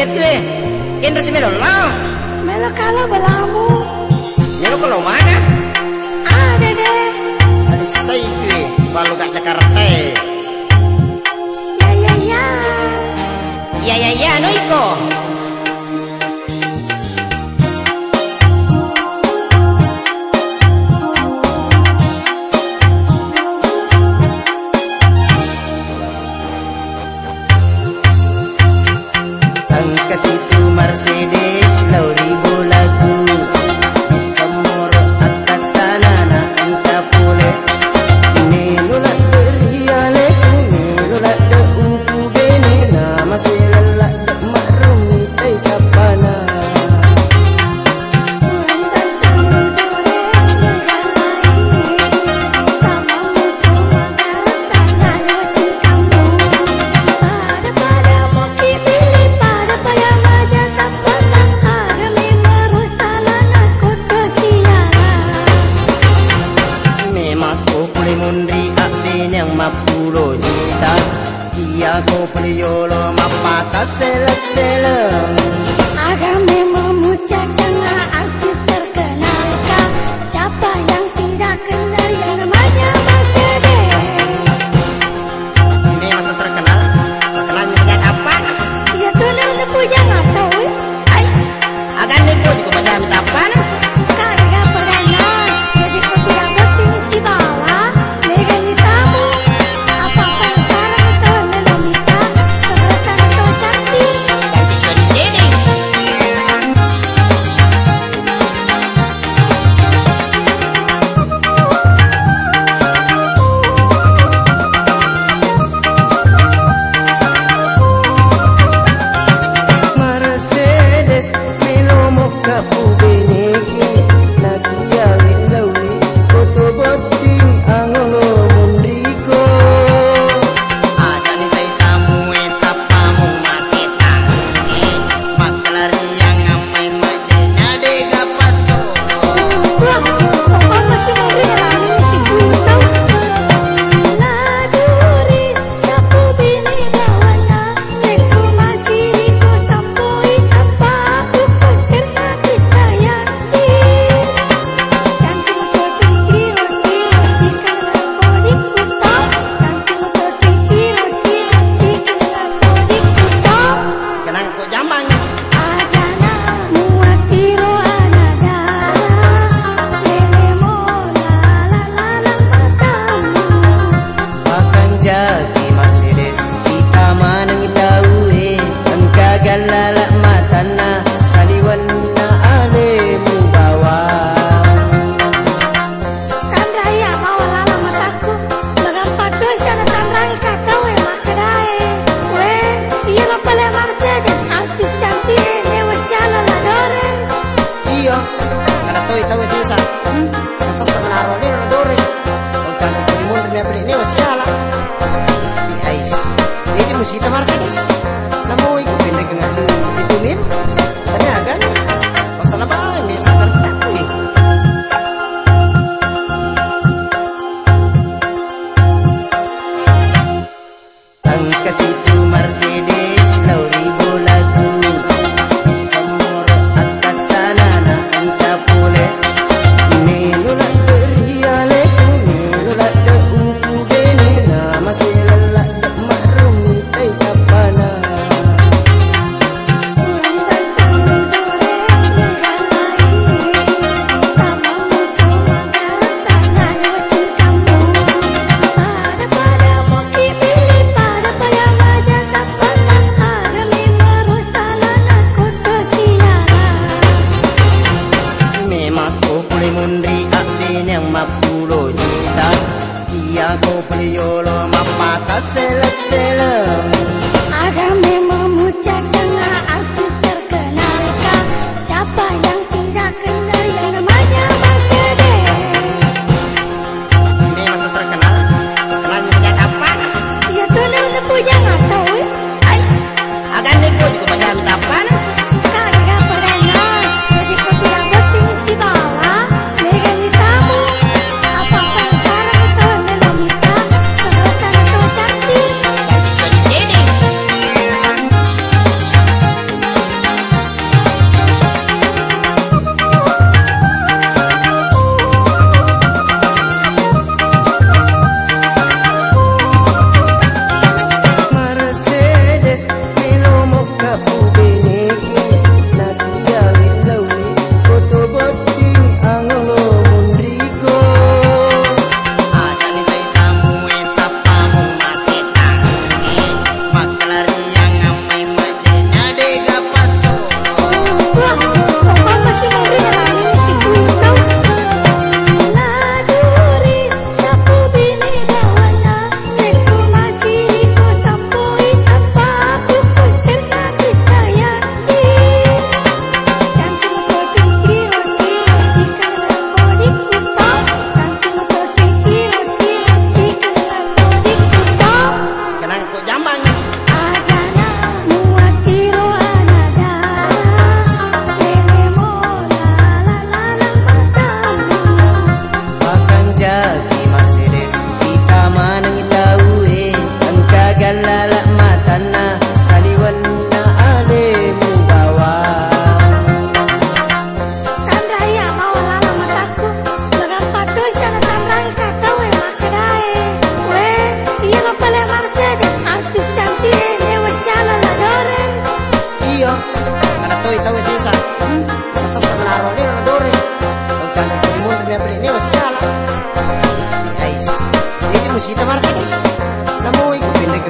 yetwe indra si melo lao melo kala belamu, melo ya kalo mana ya? Ah, dede, ada saya itu kalau gak Jakarta atoy tawi sisa kasasa menaro ni dore Pagkana ko mo na miyabri ni wasiyala Guys, hindi mo sita marsa guys Namuhay ko pinag